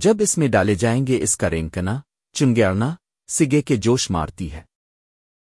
جب اس میں ڈالے جائیں گے اس کا رینکنا چنگیڑنا سگے کے جوش مارتی ہے۔